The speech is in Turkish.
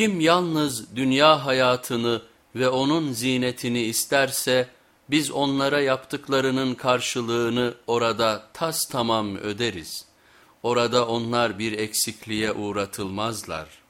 Kim yalnız dünya hayatını ve onun zinetini isterse biz onlara yaptıklarının karşılığını orada tas tamam öderiz. Orada onlar bir eksikliğe uğratılmazlar.''